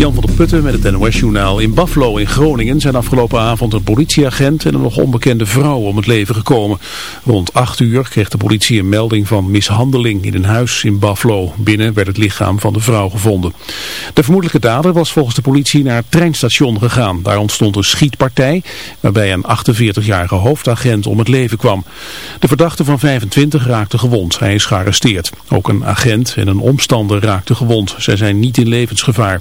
Jan van der Putten met het NOS-journaal. In Buffalo in Groningen zijn afgelopen avond een politieagent en een nog onbekende vrouw om het leven gekomen. Rond 8 uur kreeg de politie een melding van mishandeling in een huis in Buffalo. Binnen werd het lichaam van de vrouw gevonden. De vermoedelijke dader was volgens de politie naar het treinstation gegaan. Daar ontstond een schietpartij waarbij een 48-jarige hoofdagent om het leven kwam. De verdachte van 25 raakte gewond. Hij is gearresteerd. Ook een agent en een omstander raakten gewond. Zij zijn niet in levensgevaar.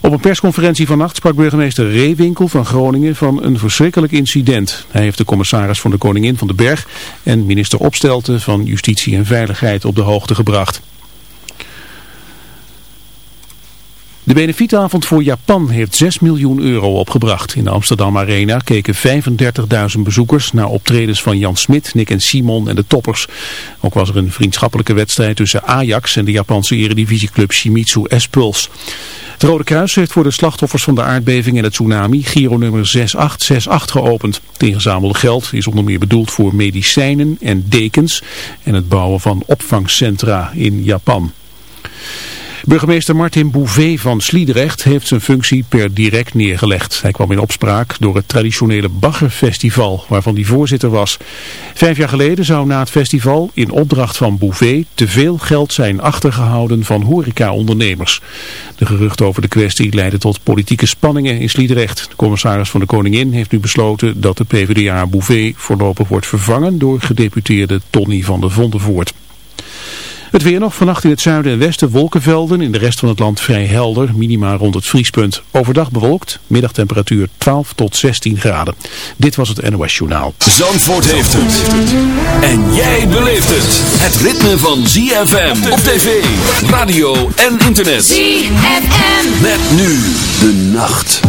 Op een persconferentie vannacht sprak burgemeester Reewinkel van Groningen van een verschrikkelijk incident. Hij heeft de commissaris van de Koningin van de Berg en minister Opstelten van Justitie en Veiligheid op de hoogte gebracht. De benefietavond voor Japan heeft 6 miljoen euro opgebracht. In de Amsterdam Arena keken 35.000 bezoekers naar optredens van Jan Smit, Nick en Simon en de toppers. Ook was er een vriendschappelijke wedstrijd tussen Ajax en de Japanse eredivisieclub Shimizu S-Puls. Het Rode Kruis heeft voor de slachtoffers van de aardbeving en het tsunami Giro nummer 6868 geopend. Het ingezamelde geld is onder meer bedoeld voor medicijnen en dekens en het bouwen van opvangcentra in Japan. Burgemeester Martin Bouvet van Sliedrecht heeft zijn functie per direct neergelegd. Hij kwam in opspraak door het traditionele Baggerfestival, waarvan hij voorzitter was. Vijf jaar geleden zou na het festival in opdracht van Bouvet te veel geld zijn achtergehouden van horecaondernemers. De geruchten over de kwestie leidden tot politieke spanningen in Sliedrecht. De commissaris van de Koningin heeft nu besloten dat de PvdA Bouvet voorlopig wordt vervangen door gedeputeerde Tony van der Vondenvoort. Het weer nog, vannacht in het zuiden en westen wolkenvelden, in de rest van het land vrij helder, minima rond het vriespunt. Overdag bewolkt, middagtemperatuur 12 tot 16 graden. Dit was het NOS Journaal. Zandvoort heeft het. En jij beleeft het. Het ritme van ZFM op tv, radio en internet. ZFM. Met nu de nacht.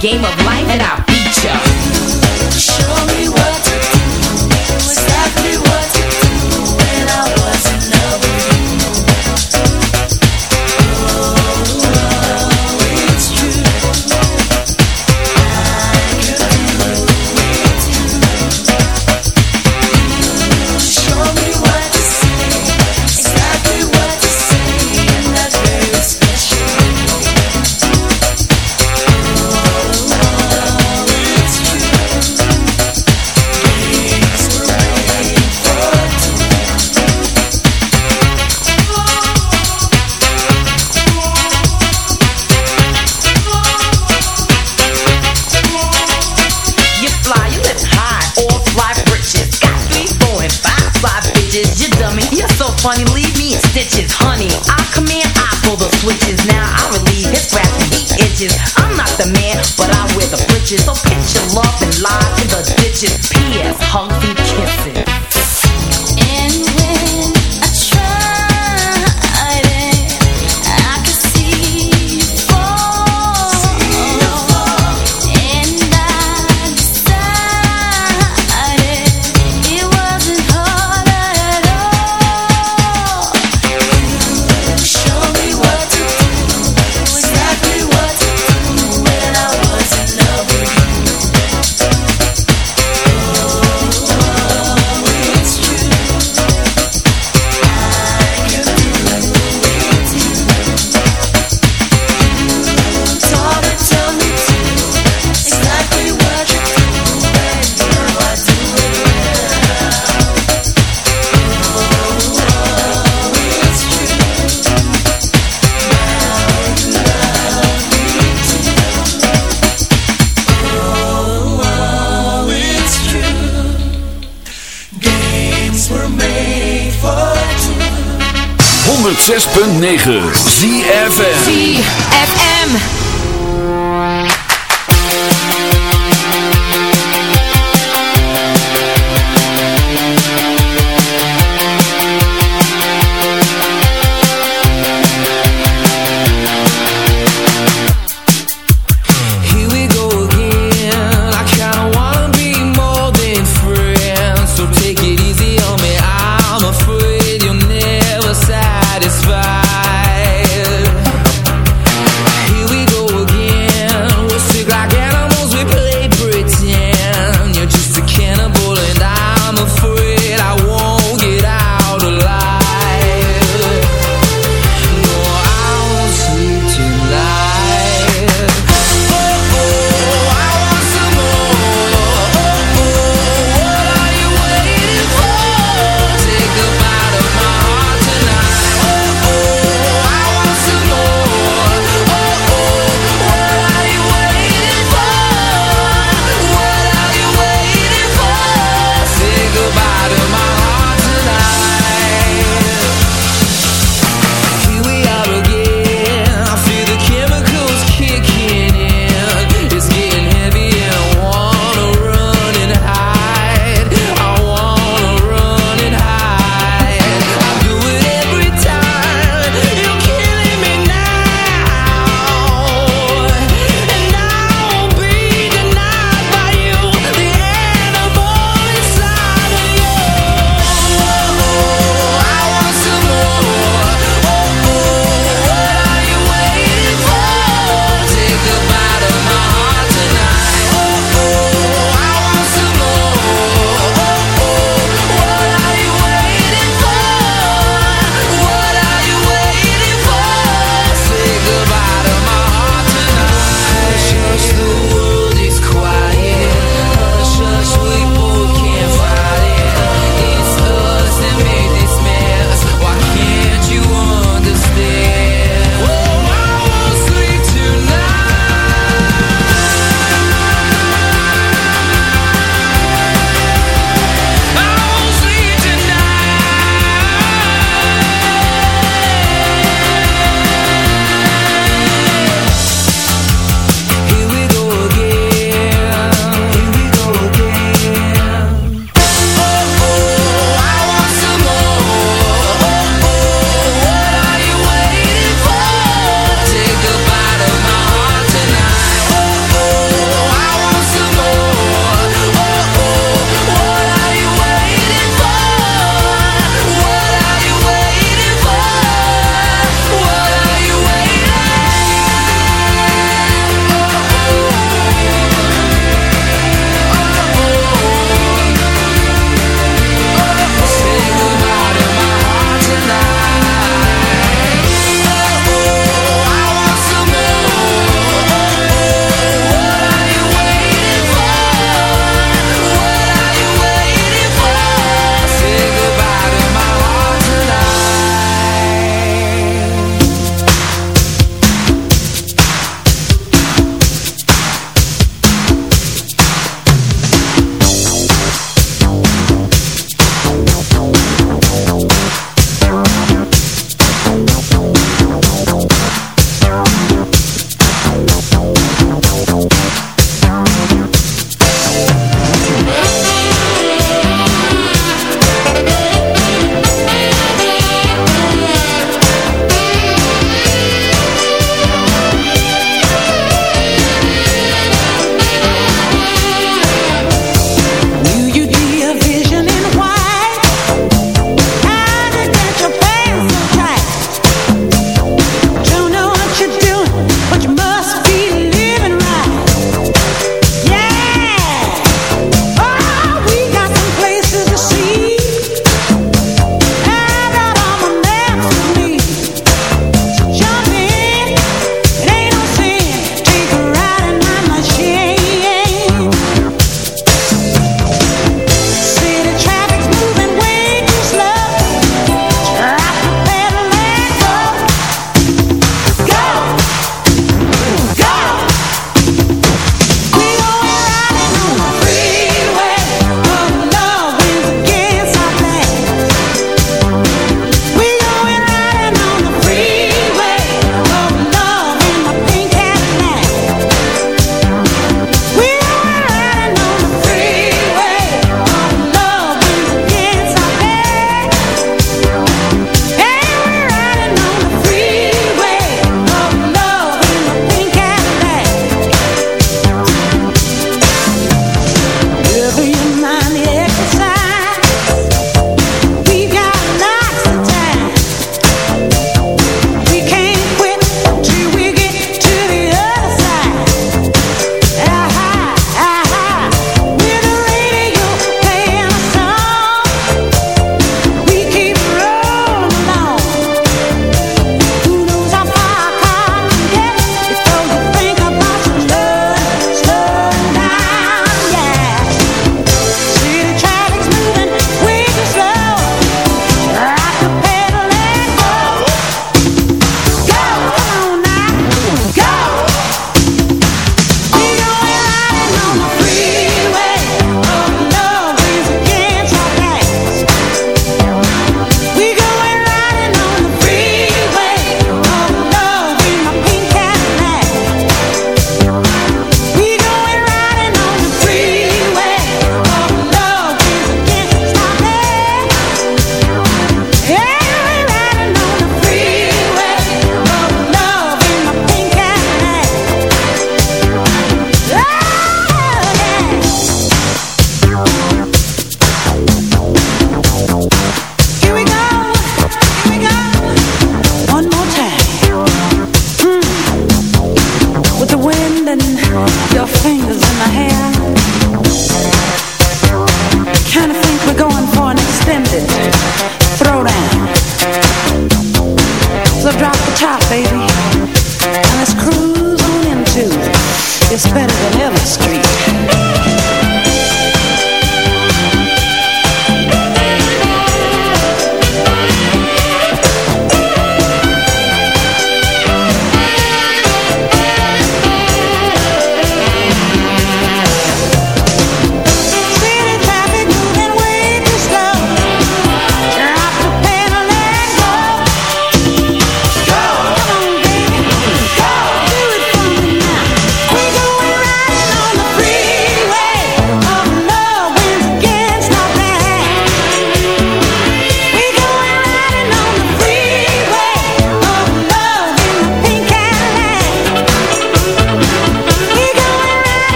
game of bitches. I'm not the man, but I wear the britches. So pitch your love and lie to the ditches. P.S. Hunky kiss. 106.9 ZFM ZFM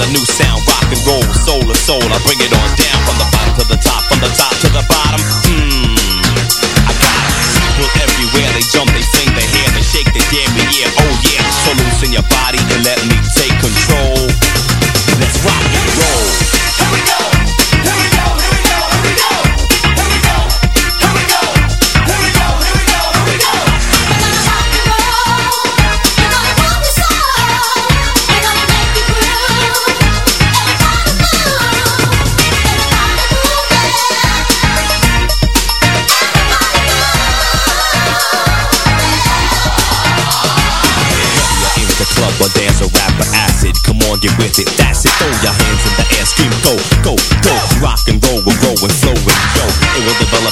the new sound, rock and roll, soul to soul. I bring it on down from the bottom to the top, from the top to the bottom. Mmm, I got it. People everywhere, they jump, they sing, they hear, they shake, they dare me, yeah, oh yeah. So loosen your body and let me take control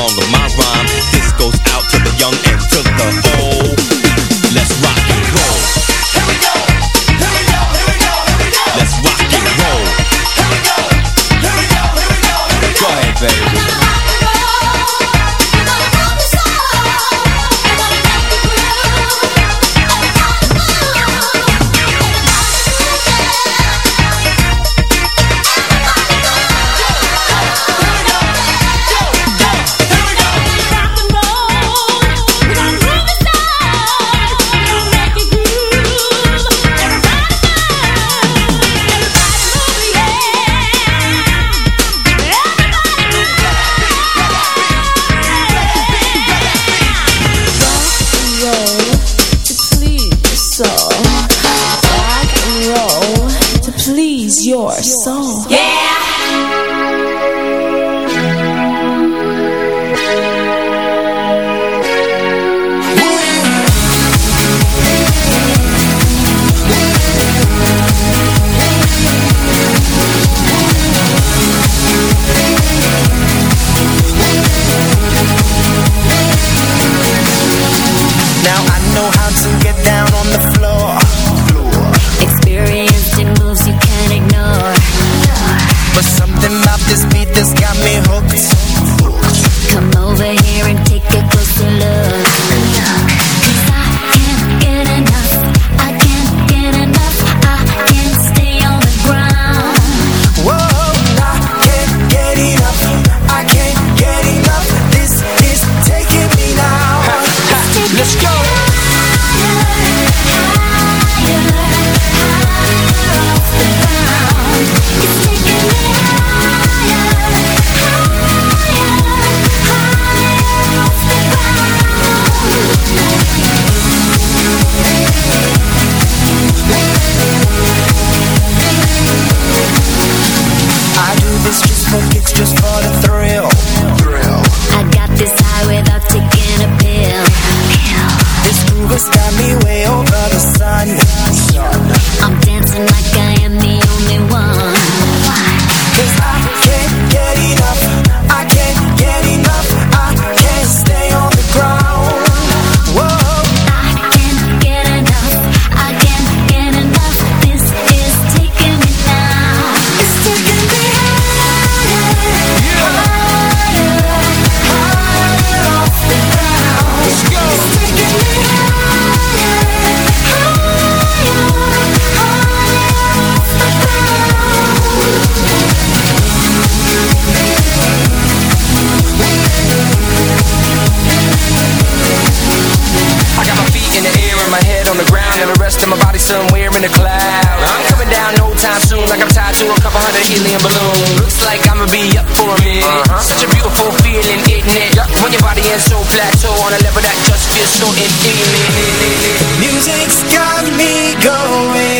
longer mine. inside an helium balloon. Looks like I'ma be up for a minute. Uh -huh. Such a beautiful feeling, isn't it? Yep. When your body is so plateau on a level that just feels so intimate. Music's got me going.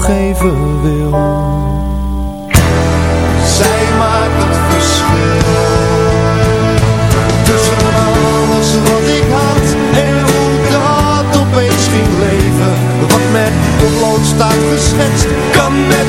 toegeven wil. Zij maakt het verschil. Tussen alles wat ik had en hoe dat opeens ging leven. Wat met potlood staat geschetst, kan met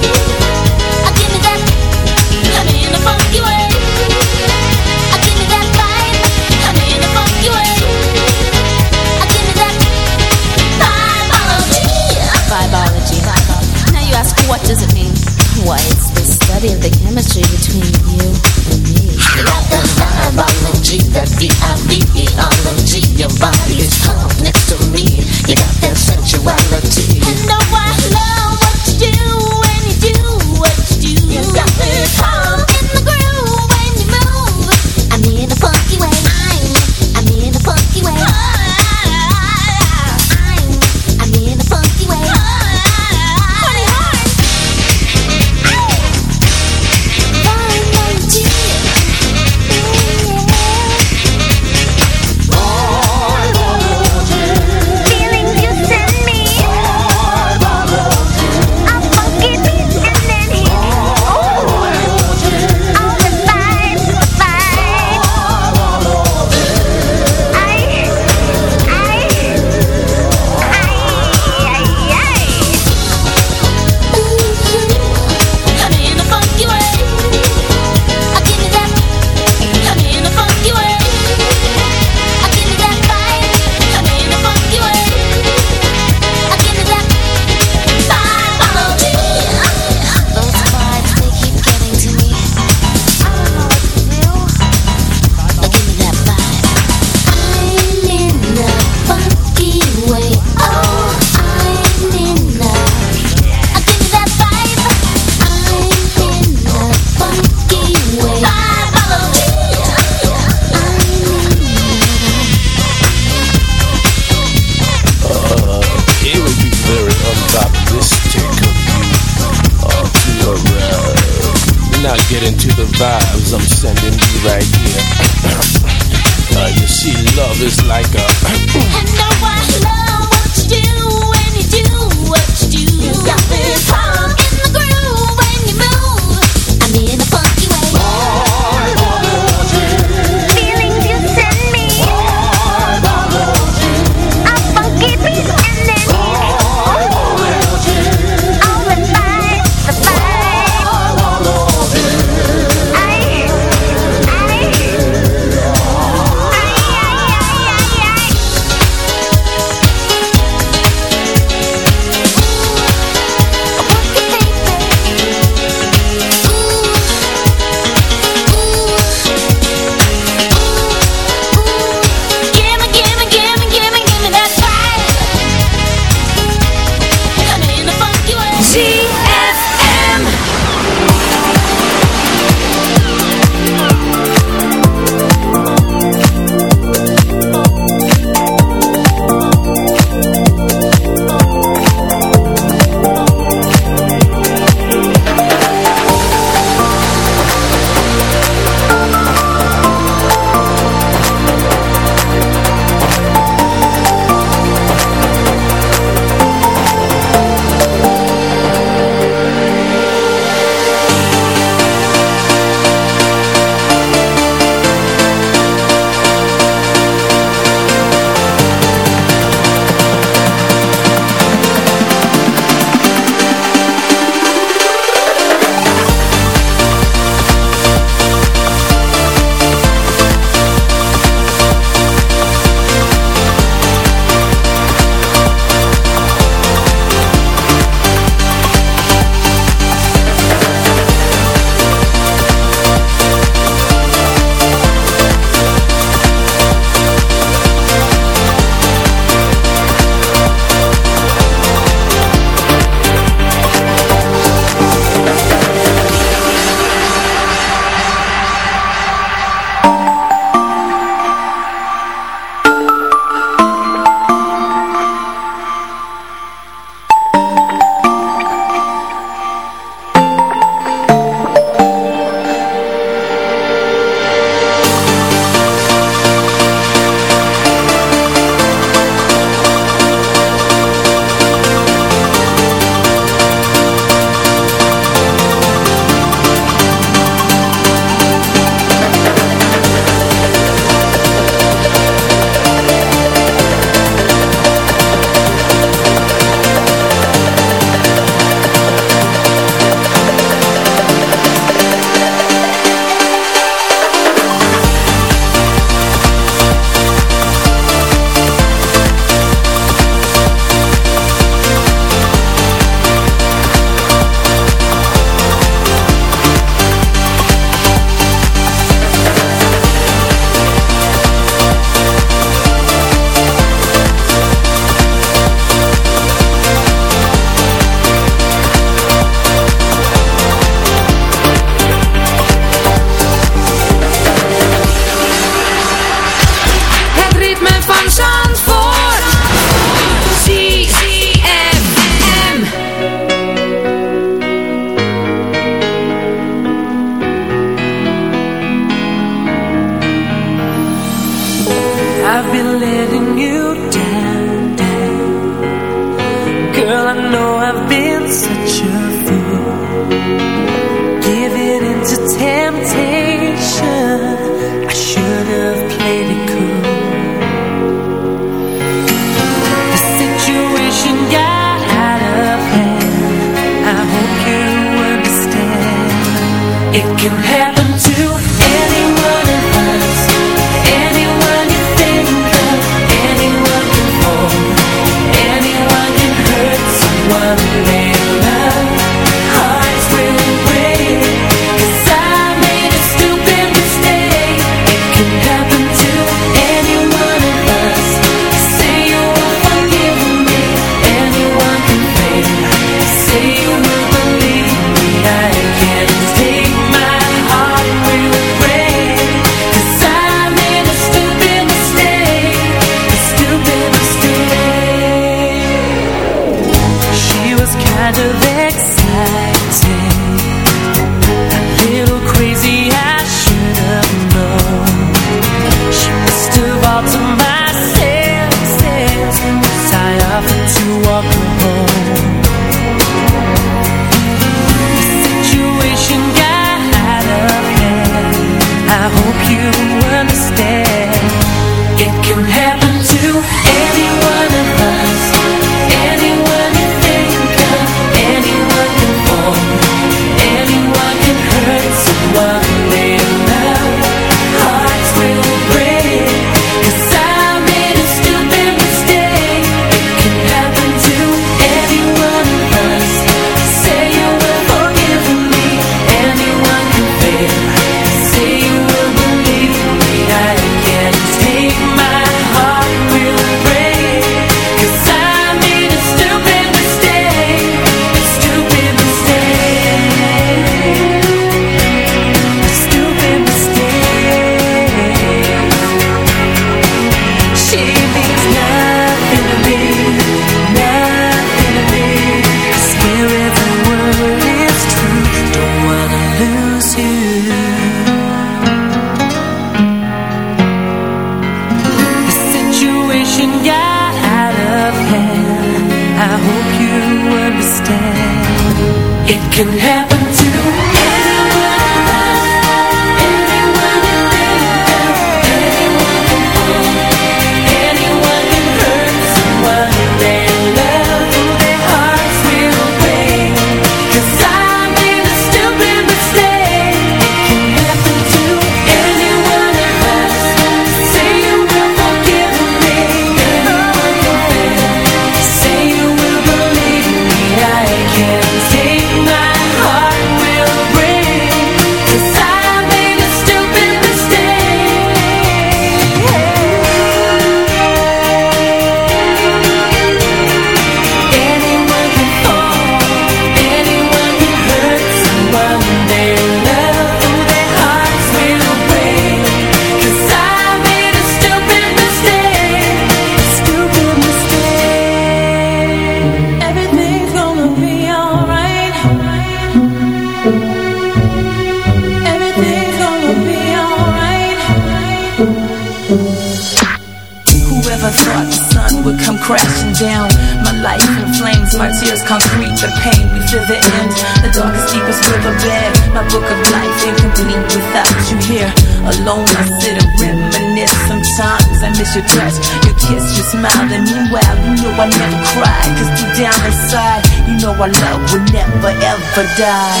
Here Alone. I sit and reminisce. Sometimes I miss your touch, your kiss, your smile. And meanwhile, you know I never cry. Cause deep down inside, you know our love will never ever die.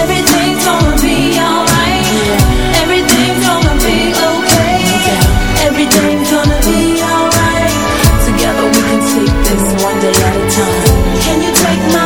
Everything's gonna be alright. Everything's gonna be okay. Everything's gonna be alright. Together we can take this one day at a time. Can you take my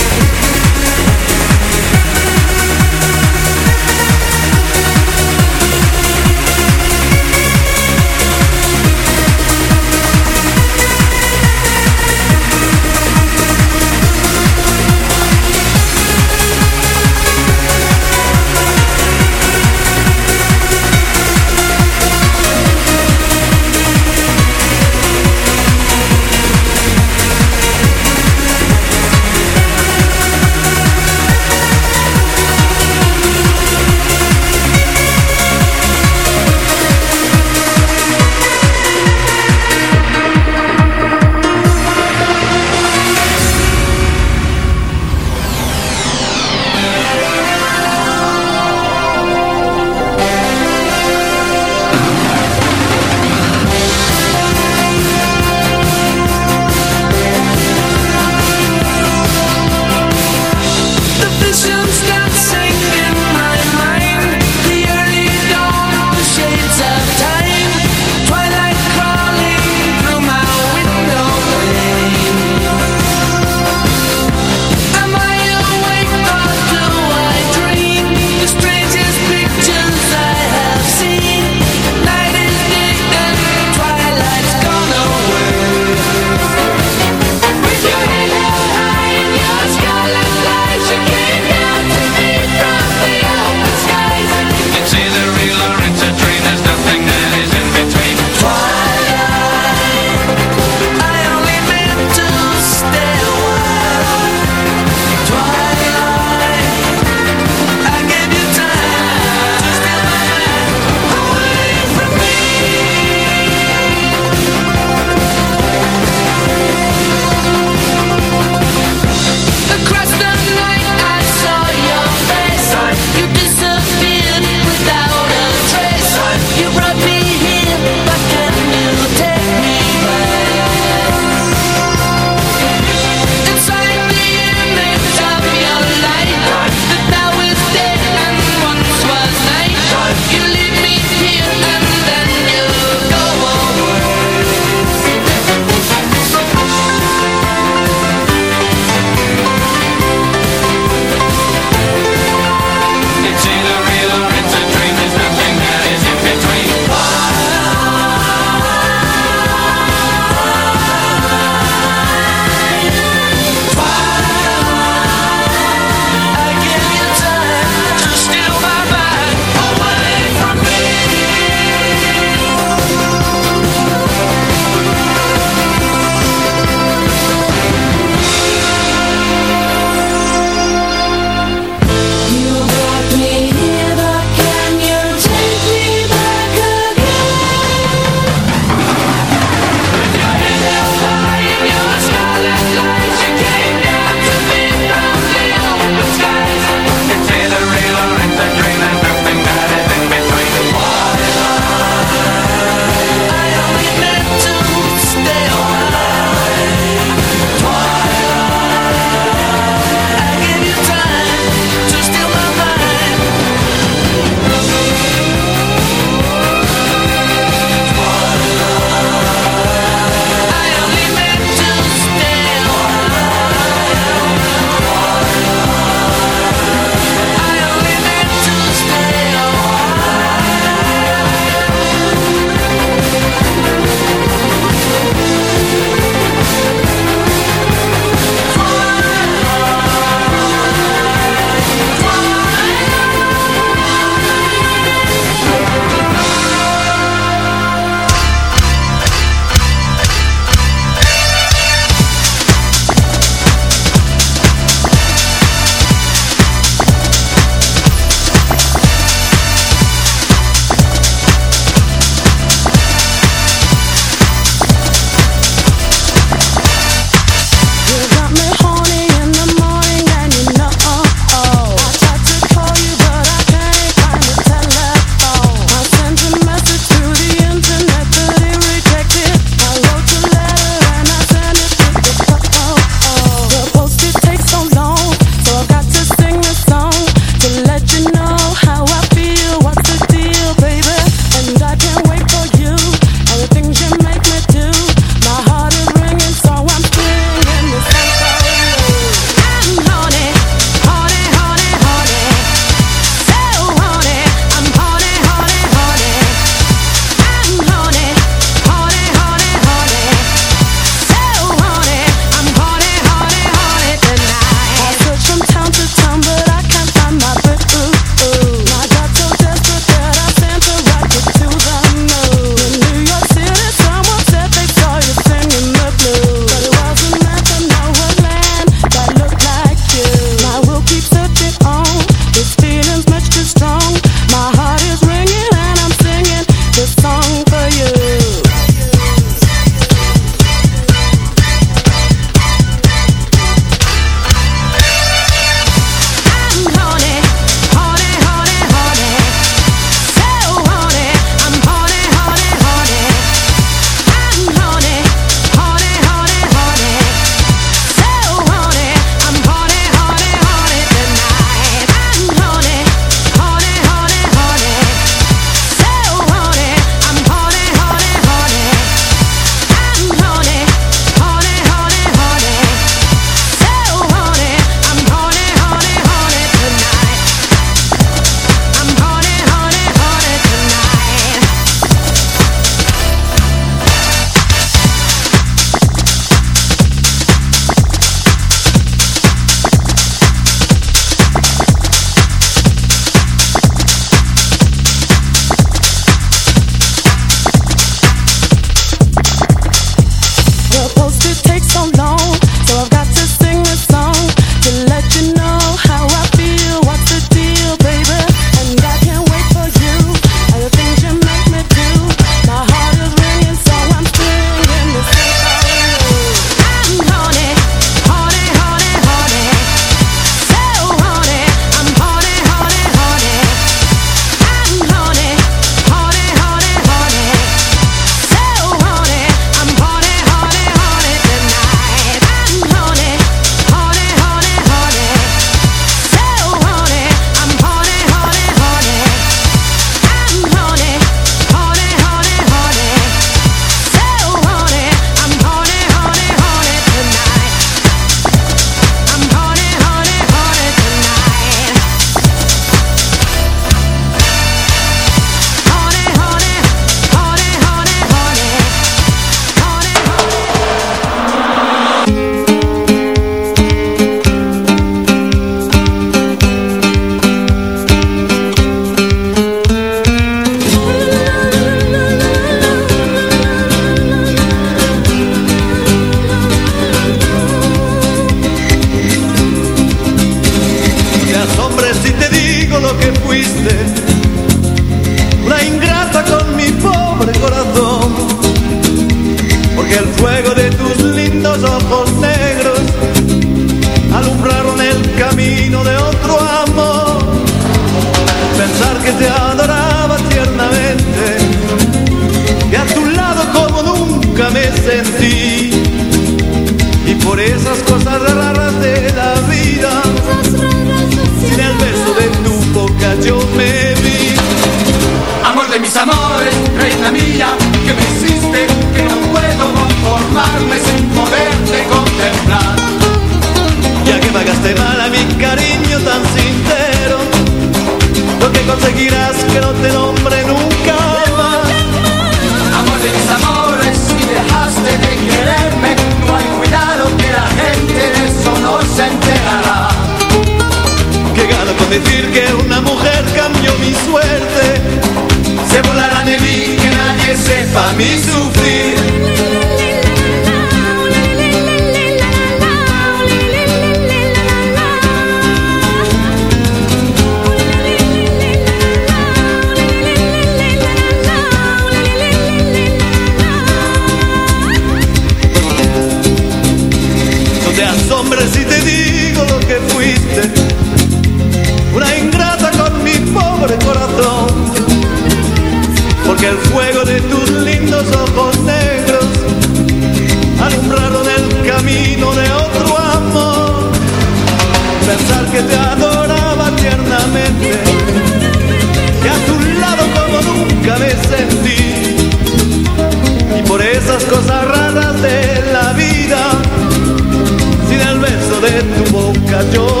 yo.